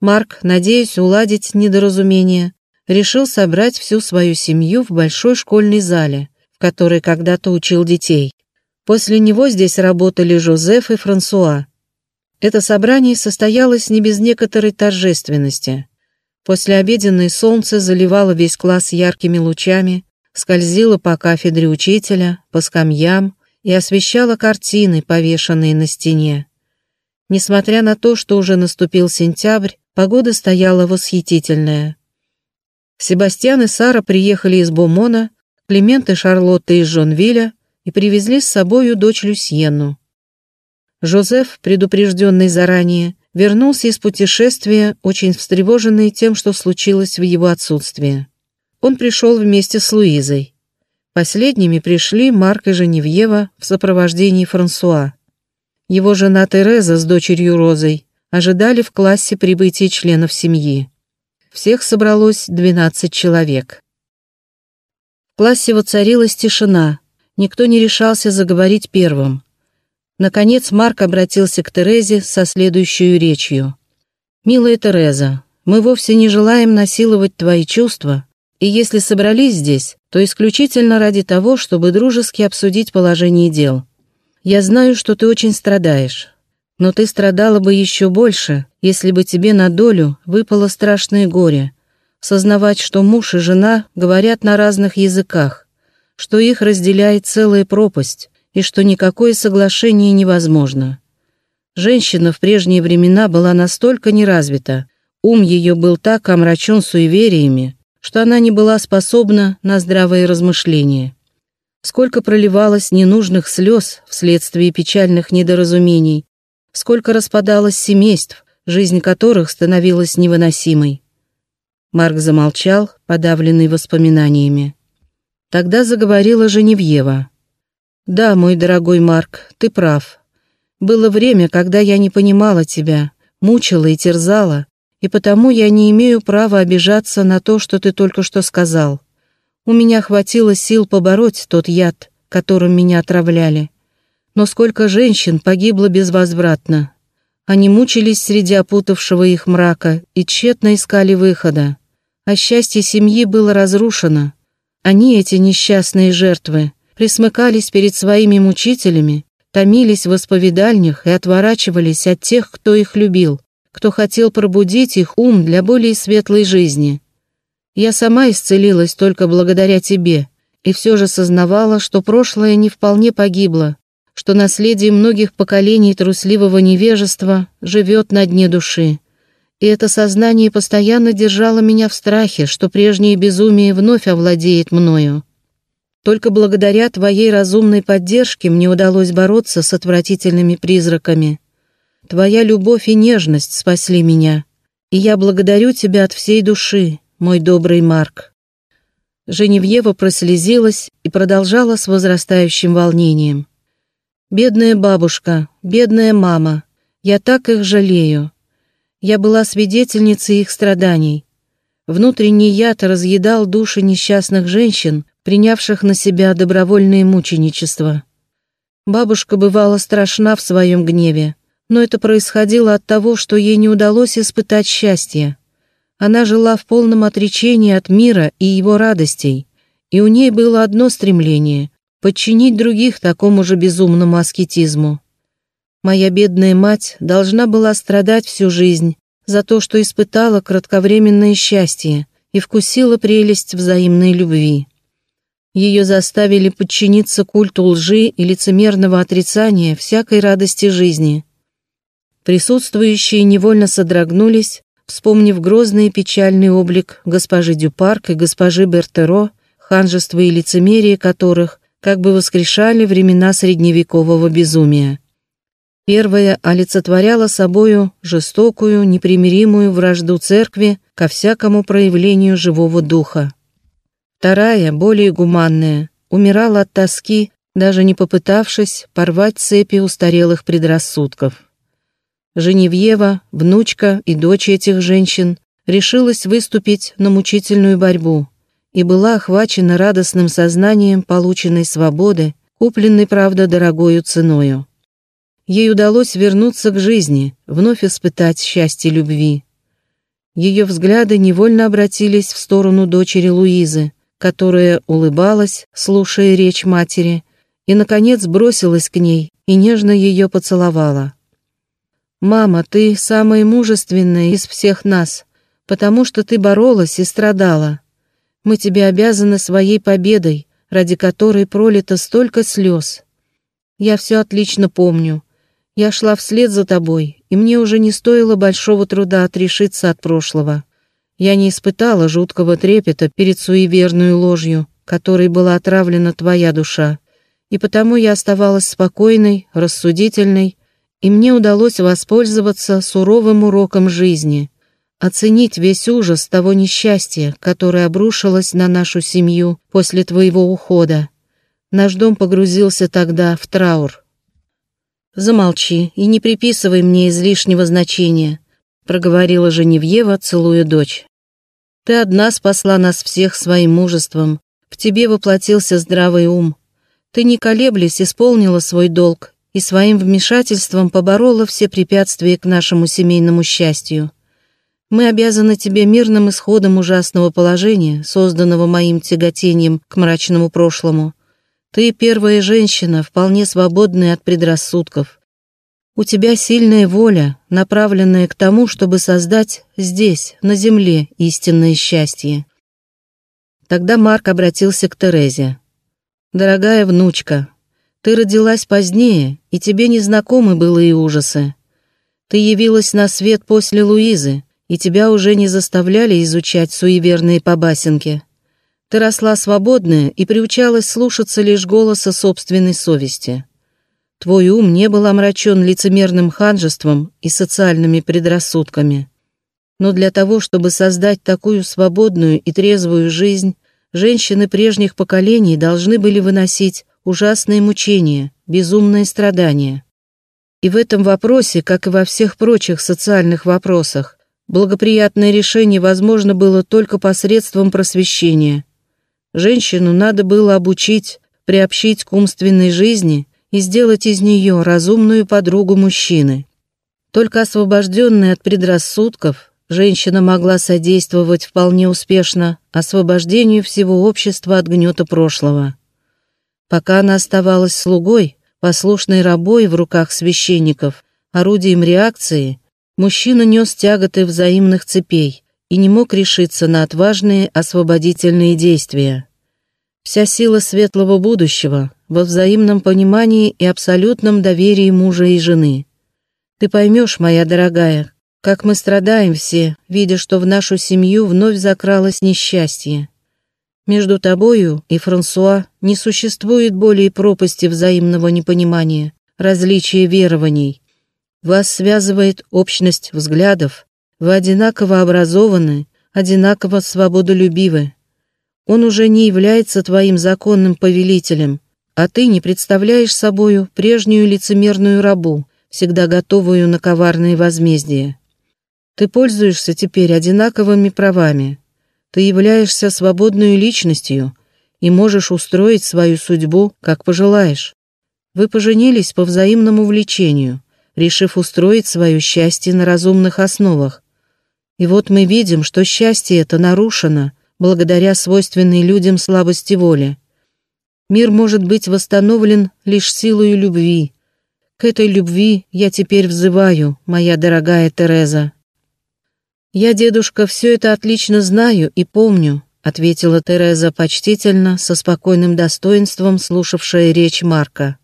Марк, надеясь уладить недоразумение, решил собрать всю свою семью в большой школьной зале, в которой когда-то учил детей. После него здесь работали Жозеф и Франсуа. Это собрание состоялось не без некоторой торжественности. После обеденное солнце заливало весь класс яркими лучами, скользило по кафедре учителя, по скамьям и освещало картины, повешенные на стене. Несмотря на то, что уже наступил сентябрь, погода стояла восхитительная. Себастьян и Сара приехали из Бомона, Климент и Шарлотта из Жонвиля и привезли с собою дочь Люсьену. Жозеф, предупрежденный заранее, вернулся из путешествия, очень встревоженный тем, что случилось в его отсутствие. Он пришел вместе с Луизой. Последними пришли Марк и Женевьева в сопровождении Франсуа. Его жена Тереза с дочерью Розой ожидали в классе прибытия членов семьи. Всех собралось 12 человек. В классе воцарилась тишина, никто не решался заговорить первым. Наконец Марк обратился к Терезе со следующей речью. «Милая Тереза, мы вовсе не желаем насиловать твои чувства, и если собрались здесь, то исключительно ради того, чтобы дружески обсудить положение дел. Я знаю, что ты очень страдаешь, но ты страдала бы еще больше, если бы тебе на долю выпало страшное горе, сознавать, что муж и жена говорят на разных языках, что их разделяет целая пропасть, и что никакое соглашение невозможно. Женщина в прежние времена была настолько неразвита, ум ее был так омрачен суевериями, что она не была способна на здравые размышления. Сколько проливалось ненужных слез вследствие печальных недоразумений, сколько распадалось семейств, жизнь которых становилась невыносимой. Марк замолчал, подавленный воспоминаниями. Тогда заговорила Женевьева. «Да, мой дорогой Марк, ты прав. Было время, когда я не понимала тебя, мучила и терзала, и потому я не имею права обижаться на то, что ты только что сказал. У меня хватило сил побороть тот яд, которым меня отравляли. Но сколько женщин погибло безвозвратно. Они мучились среди опутавшего их мрака и тщетно искали выхода. А счастье семьи было разрушено. Они, эти несчастные жертвы, присмыкались перед своими мучителями, томились в исповедальнях и отворачивались от тех, кто их любил, кто хотел пробудить их ум для более светлой жизни. Я сама исцелилась только благодаря тебе, и все же сознавала, что прошлое не вполне погибло, что наследие многих поколений трусливого невежества живет на дне души. И это сознание постоянно держало меня в страхе, что прежнее безумие вновь овладеет мною. Только благодаря твоей разумной поддержке мне удалось бороться с отвратительными призраками. Твоя любовь и нежность спасли меня, и я благодарю тебя от всей души, мой добрый Марк». Женевьева прослезилась и продолжала с возрастающим волнением. «Бедная бабушка, бедная мама, я так их жалею. Я была свидетельницей их страданий. Внутренний яд разъедал души несчастных женщин, принявших на себя добровольное мученичество. Бабушка бывала страшна в своем гневе, но это происходило от того, что ей не удалось испытать счастье. Она жила в полном отречении от мира и его радостей, и у ней было одно стремление — подчинить других такому же безумному аскетизму. Моя бедная мать должна была страдать всю жизнь за то, что испытала кратковременное счастье и вкусила прелесть взаимной любви. Ее заставили подчиниться культу лжи и лицемерного отрицания всякой радости жизни. Присутствующие невольно содрогнулись, вспомнив грозный и печальный облик госпожи Дюпарк и госпожи Бертеро, ханжество и лицемерие которых как бы воскрешали времена средневекового безумия. Первая олицетворяла собою жестокую, непримиримую вражду церкви ко всякому проявлению живого духа. Вторая, более гуманная, умирала от тоски, даже не попытавшись порвать цепи устарелых предрассудков. Женевьева, внучка и дочь этих женщин, решилась выступить на мучительную борьбу и была охвачена радостным сознанием полученной свободы, купленной, правда, дорогою ценою. Ей удалось вернуться к жизни, вновь испытать счастье любви. Ее взгляды невольно обратились в сторону дочери Луизы, которая улыбалась, слушая речь матери, и, наконец, бросилась к ней и нежно ее поцеловала. «Мама, ты самая мужественная из всех нас, потому что ты боролась и страдала. Мы тебе обязаны своей победой, ради которой пролито столько слез. Я все отлично помню. Я шла вслед за тобой, и мне уже не стоило большого труда отрешиться от прошлого. Я не испытала жуткого трепета перед суеверной ложью, которой была отравлена твоя душа, и потому я оставалась спокойной, рассудительной и мне удалось воспользоваться суровым уроком жизни, оценить весь ужас того несчастья, которое обрушилось на нашу семью после твоего ухода. Наш дом погрузился тогда в траур. «Замолчи и не приписывай мне излишнего значения», проговорила Женевьева, целуя дочь. «Ты одна спасла нас всех своим мужеством, в тебе воплотился здравый ум. Ты, не колеблясь, исполнила свой долг и своим вмешательством поборола все препятствия к нашему семейному счастью. Мы обязаны тебе мирным исходом ужасного положения, созданного моим тяготением к мрачному прошлому. Ты первая женщина, вполне свободная от предрассудков. У тебя сильная воля, направленная к тому, чтобы создать здесь, на земле, истинное счастье. Тогда Марк обратился к Терезе. «Дорогая внучка, ты родилась позднее, и тебе не знакомы былые ужасы. Ты явилась на свет после Луизы, и тебя уже не заставляли изучать суеверные побасенки. Ты росла свободная и приучалась слушаться лишь голоса собственной совести. Твой ум не был омрачен лицемерным ханжеством и социальными предрассудками. Но для того, чтобы создать такую свободную и трезвую жизнь, женщины прежних поколений должны были выносить ужасные мучения, безумные страдания. И в этом вопросе, как и во всех прочих социальных вопросах, благоприятное решение возможно было только посредством просвещения. Женщину надо было обучить, приобщить к умственной жизни и сделать из нее разумную подругу мужчины. Только освобожденная от предрассудков, женщина могла содействовать вполне успешно освобождению всего общества от гнета прошлого. Пока она оставалась слугой, послушной рабой в руках священников, орудием реакции, мужчина нес тяготы взаимных цепей и не мог решиться на отважные освободительные действия. Вся сила светлого будущего во взаимном понимании и абсолютном доверии мужа и жены. Ты поймешь, моя дорогая, как мы страдаем все, видя, что в нашу семью вновь закралось несчастье. Между тобою и Франсуа не существует более пропасти взаимного непонимания, различия верований. Вас связывает общность взглядов, вы одинаково образованы, одинаково свободолюбивы. Он уже не является твоим законным повелителем, а ты не представляешь собою прежнюю лицемерную рабу, всегда готовую на коварные возмездия. Ты пользуешься теперь одинаковыми правами, ты являешься свободной личностью и можешь устроить свою судьбу, как пожелаешь. Вы поженились по взаимному влечению, решив устроить свое счастье на разумных основах. И вот мы видим, что счастье это нарушено благодаря свойственной людям слабости воли. Мир может быть восстановлен лишь силой любви. К этой любви я теперь взываю, моя дорогая Тереза. «Я, дедушка, все это отлично знаю и помню», ответила Тереза почтительно, со спокойным достоинством, слушавшая речь Марка.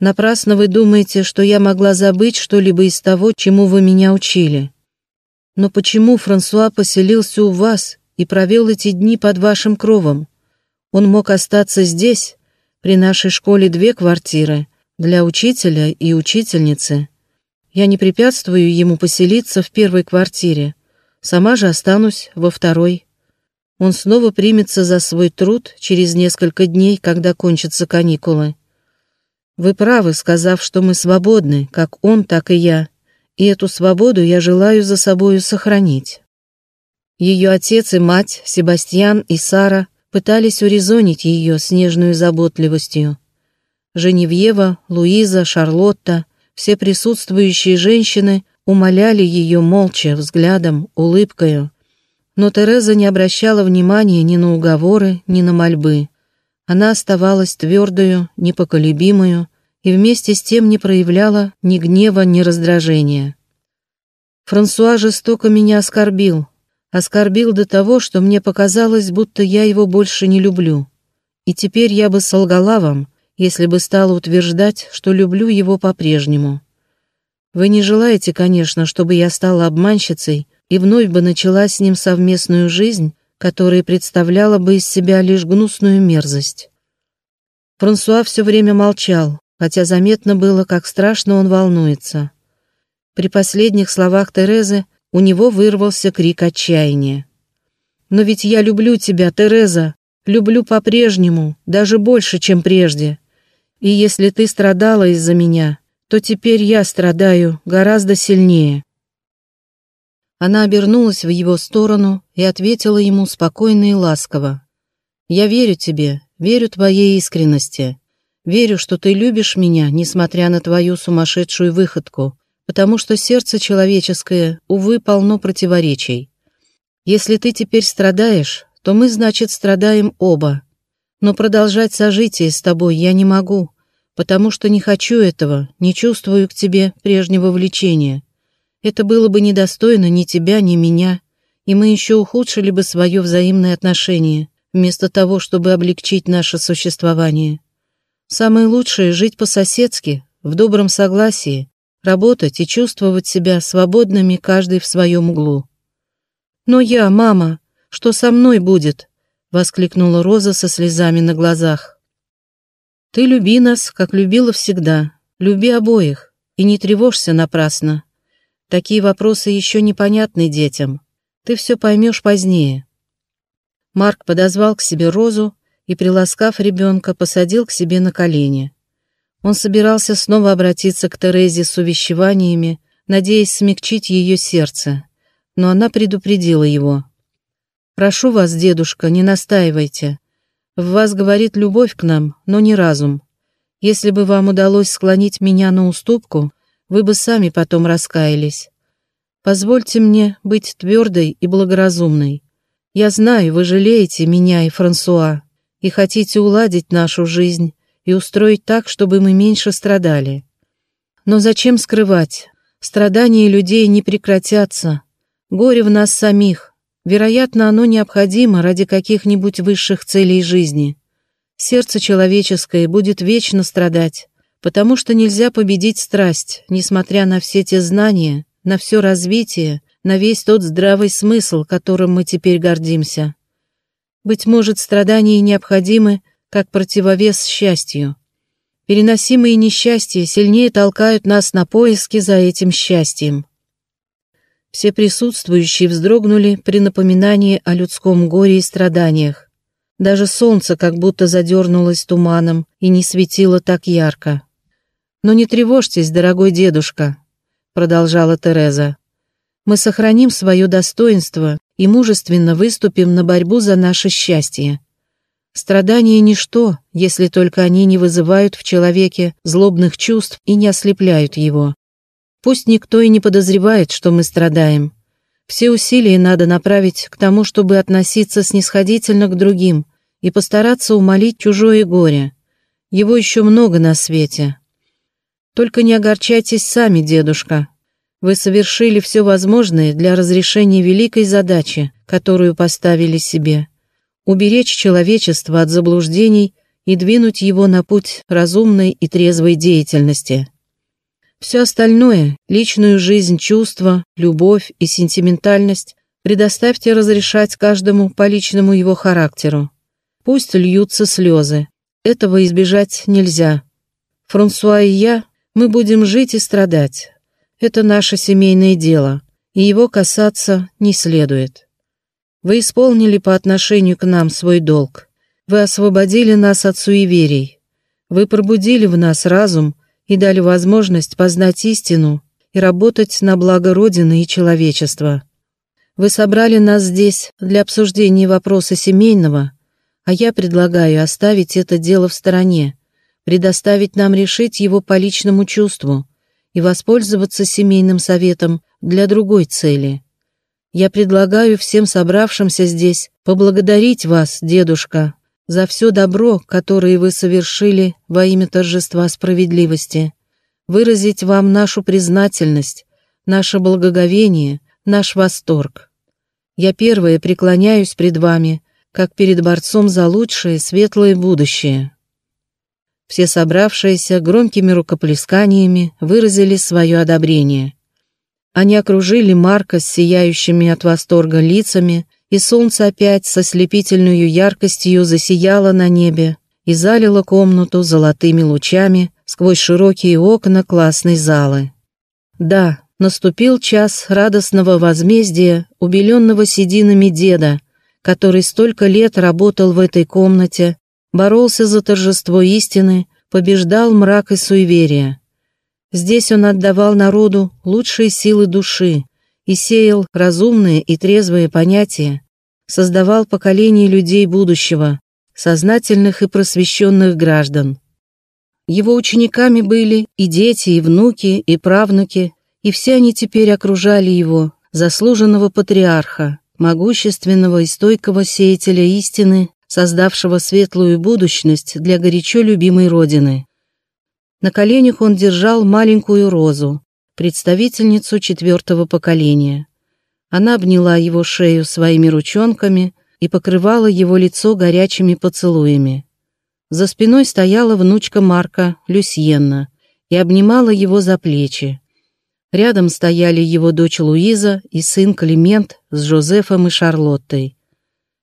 «Напрасно вы думаете, что я могла забыть что-либо из того, чему вы меня учили. Но почему Франсуа поселился у вас и провел эти дни под вашим кровом? Он мог остаться здесь, при нашей школе две квартиры, для учителя и учительницы. Я не препятствую ему поселиться в первой квартире, Сама же останусь во второй. Он снова примется за свой труд через несколько дней, когда кончатся каникулы. Вы правы, сказав, что мы свободны, как он, так и я, и эту свободу я желаю за собою сохранить. Ее отец и мать, Себастьян и Сара, пытались урезонить ее с заботливостью. Женевьева, Луиза, Шарлотта, все присутствующие женщины умоляли ее молча, взглядом, улыбкою. Но Тереза не обращала внимания ни на уговоры, ни на мольбы. Она оставалась твердою, непоколебимою и вместе с тем не проявляла ни гнева, ни раздражения. Франсуа жестоко меня оскорбил, оскорбил до того, что мне показалось, будто я его больше не люблю. И теперь я бы солгала вам, если бы стала утверждать, что люблю его по-прежнему. Вы не желаете, конечно, чтобы я стала обманщицей и вновь бы начала с ним совместную жизнь, которая представляла бы из себя лишь гнусную мерзость. Франсуа все время молчал, хотя заметно было, как страшно он волнуется. При последних словах Терезы у него вырвался крик отчаяния. «Но ведь я люблю тебя, Тереза, люблю по-прежнему, даже больше, чем прежде. И если ты страдала из-за меня, то теперь я страдаю гораздо сильнее». Она обернулась в его сторону и ответила ему спокойно и ласково. «Я верю тебе, верю твоей искренности. Верю, что ты любишь меня, несмотря на твою сумасшедшую выходку, потому что сердце человеческое, увы, полно противоречий. Если ты теперь страдаешь, то мы, значит, страдаем оба. Но продолжать сожитие с тобой я не могу, потому что не хочу этого, не чувствую к тебе прежнего влечения. Это было бы недостойно ни тебя, ни меня, и мы еще ухудшили бы свое взаимное отношение, вместо того, чтобы облегчить наше существование. Самое лучшее — жить по-соседски, в добром согласии, работать и чувствовать себя свободными каждый в своем углу. «Но я, мама, что со мной будет?» — воскликнула Роза со слезами на глазах. «Ты люби нас, как любила всегда, люби обоих, и не тревожься напрасно. Такие вопросы еще непонятны детям. Ты все поймешь позднее». Марк подозвал к себе Розу и, приласкав ребенка, посадил к себе на колени. Он собирался снова обратиться к Терезе с увещеваниями, надеясь смягчить ее сердце, но она предупредила его. «Прошу вас, дедушка, не настаивайте. В вас говорит любовь к нам, но не разум. Если бы вам удалось склонить меня на уступку, вы бы сами потом раскаялись. Позвольте мне быть твердой и благоразумной. Я знаю, вы жалеете меня и Франсуа, и хотите уладить нашу жизнь, и устроить так, чтобы мы меньше страдали. Но зачем скрывать? Страдания людей не прекратятся. Горе в нас самих. Вероятно, оно необходимо ради каких-нибудь высших целей жизни. Сердце человеческое будет вечно страдать, потому что нельзя победить страсть, несмотря на все те знания, на все развитие, на весь тот здравый смысл, которым мы теперь гордимся. Быть может, страдания необходимы как противовес счастью. Переносимые несчастья сильнее толкают нас на поиски за этим счастьем. Все присутствующие вздрогнули при напоминании о людском горе и страданиях. Даже солнце как будто задернулось туманом и не светило так ярко. «Но не тревожьтесь, дорогой дедушка», — продолжала Тереза. «Мы сохраним свое достоинство и мужественно выступим на борьбу за наше счастье. Страдания – ничто, если только они не вызывают в человеке злобных чувств и не ослепляют его. Пусть никто и не подозревает, что мы страдаем. Все усилия надо направить к тому, чтобы относиться снисходительно к другим и постараться умолить чужое горе. Его еще много на свете. Только не огорчайтесь сами, дедушка. Вы совершили все возможное для разрешения великой задачи, которую поставили себе уберечь человечество от заблуждений и двинуть его на путь разумной и трезвой деятельности. Все остальное, личную жизнь, чувства, любовь и сентиментальность, предоставьте разрешать каждому по личному его характеру. Пусть льются слезы. Этого избежать нельзя. Франсуа и я, мы будем жить и страдать. Это наше семейное дело, и его касаться не следует. Вы исполнили по отношению к нам свой долг. Вы освободили нас от суеверий. Вы пробудили в нас разум и дали возможность познать истину и работать на благо Родины и человечества. Вы собрали нас здесь для обсуждения вопроса семейного, а я предлагаю оставить это дело в стороне, предоставить нам решить его по личному чувству и воспользоваться семейным советом для другой цели. Я предлагаю всем собравшимся здесь поблагодарить вас, дедушка, за все добро, которое вы совершили во имя торжества справедливости, выразить вам нашу признательность, наше благоговение, наш восторг. Я первая преклоняюсь пред вами, как перед борцом за лучшее светлое будущее. Все собравшиеся громкими рукоплесканиями выразили свое одобрение. Они окружили Марка с сияющими от восторга лицами, и солнце опять со слепительной яркостью засияло на небе и залило комнату золотыми лучами сквозь широкие окна классной залы. Да, наступил час радостного возмездия убеленного сединами деда, который столько лет работал в этой комнате, боролся за торжество истины, побеждал мрак и суеверия. Здесь он отдавал народу лучшие силы души и сеял разумные и трезвые понятия, создавал поколение людей будущего, сознательных и просвещенных граждан. Его учениками были и дети, и внуки, и правнуки, и все они теперь окружали его, заслуженного патриарха, могущественного и стойкого сеятеля истины, создавшего светлую будущность для горячо любимой Родины. На коленях он держал маленькую розу, представительницу четвертого поколения. Она обняла его шею своими ручонками и покрывала его лицо горячими поцелуями. За спиной стояла внучка Марка, Люсьенна, и обнимала его за плечи. Рядом стояли его дочь Луиза и сын Климент с Жозефом и Шарлоттой.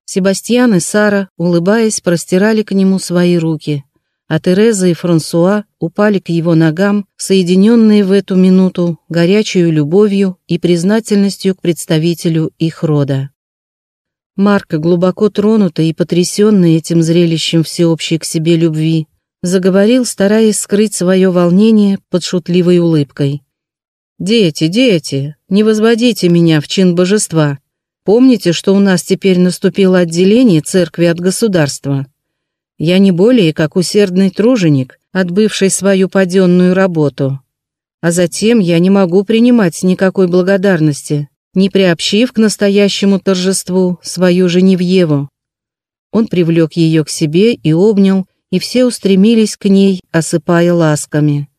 Себастьян и Сара, улыбаясь, простирали к нему свои руки – а Тереза и Франсуа упали к его ногам, соединенные в эту минуту горячей любовью и признательностью к представителю их рода. Марк, глубоко тронутый и потрясенный этим зрелищем всеобщей к себе любви, заговорил, стараясь скрыть свое волнение под шутливой улыбкой. «Дети, дети, не возводите меня в чин божества. Помните, что у нас теперь наступило отделение церкви от государства?» Я не более как усердный труженик, отбывший свою паденную работу. А затем я не могу принимать никакой благодарности, не приобщив к настоящему торжеству свою Женевьеву. Он привлек ее к себе и обнял, и все устремились к ней, осыпая ласками.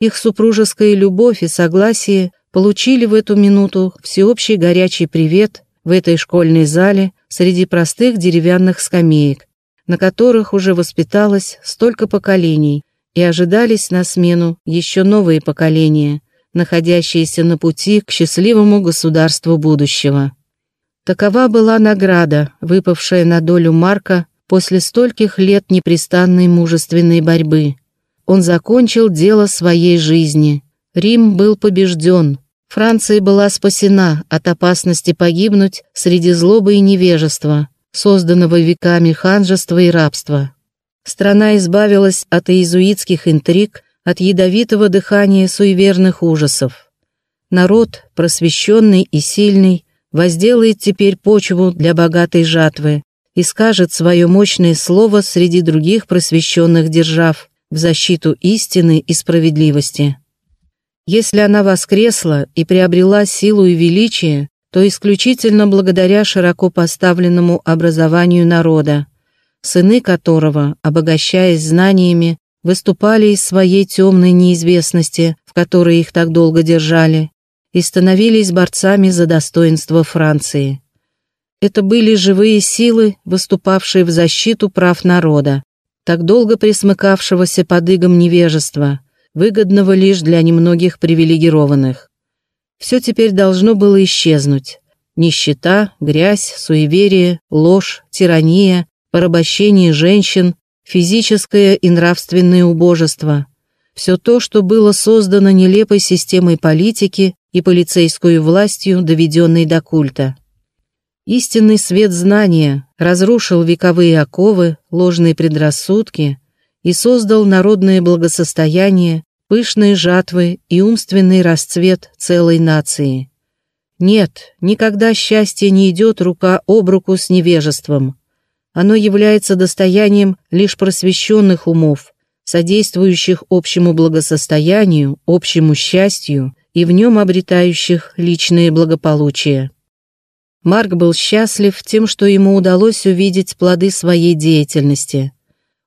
Их супружеская любовь и согласие получили в эту минуту всеобщий горячий привет в этой школьной зале среди простых деревянных скамеек, на которых уже воспиталось столько поколений, и ожидались на смену еще новые поколения, находящиеся на пути к счастливому государству будущего. Такова была награда, выпавшая на долю Марка после стольких лет непрестанной мужественной борьбы. Он закончил дело своей жизни. Рим был побежден. Франция была спасена от опасности погибнуть среди злобы и невежества, созданного веками ханжества и рабства. Страна избавилась от иезуитских интриг, от ядовитого дыхания суеверных ужасов. Народ, просвещенный и сильный, возделает теперь почву для богатой жатвы и скажет свое мощное слово среди других просвещенных держав в защиту истины и справедливости. Если она воскресла и приобрела силу и величие, то исключительно благодаря широко поставленному образованию народа, сыны которого, обогащаясь знаниями, выступали из своей темной неизвестности, в которой их так долго держали, и становились борцами за достоинство Франции. Это были живые силы, выступавшие в защиту прав народа, так долго присмыкавшегося под игом невежества, выгодного лишь для немногих привилегированных все теперь должно было исчезнуть. Нищета, грязь, суеверие, ложь, тирания, порабощение женщин, физическое и нравственное убожество. Все то, что было создано нелепой системой политики и полицейской властью, доведенной до культа. Истинный свет знания разрушил вековые оковы, ложные предрассудки и создал народное благосостояние, пышные жатвы и умственный расцвет целой нации. Нет, никогда счастье не идет рука об руку с невежеством. Оно является достоянием лишь просвещенных умов, содействующих общему благосостоянию, общему счастью и в нем обретающих личное благополучие. Марк был счастлив тем, что ему удалось увидеть плоды своей деятельности.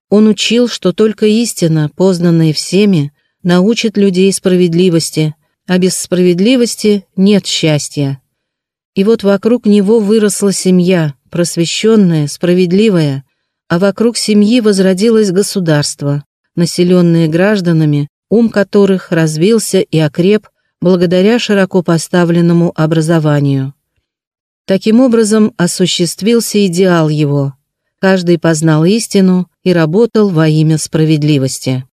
Он учил, что только истина, познанная всеми, научит людей справедливости, а без справедливости нет счастья. И вот вокруг него выросла семья, просвещенная, справедливая, а вокруг семьи возродилось государство, населенное гражданами, ум которых развился и окреп благодаря широко поставленному образованию. Таким образом осуществился идеал его. Каждый познал истину и работал во имя справедливости.